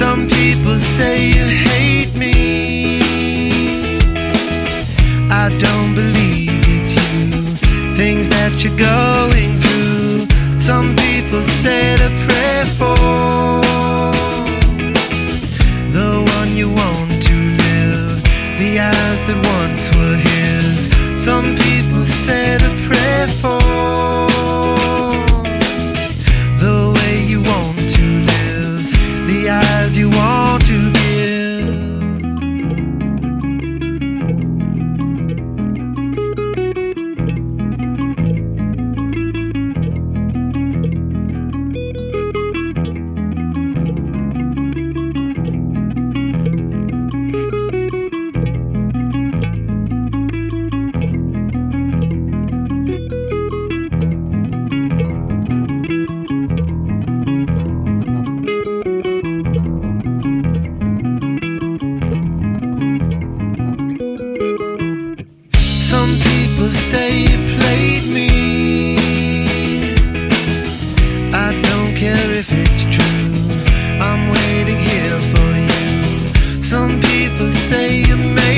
Some people say you hate me. I don't believe it's you. Things that you're going through. Some people say to pray for the one you want to live. The eyes that once were his. Some say you made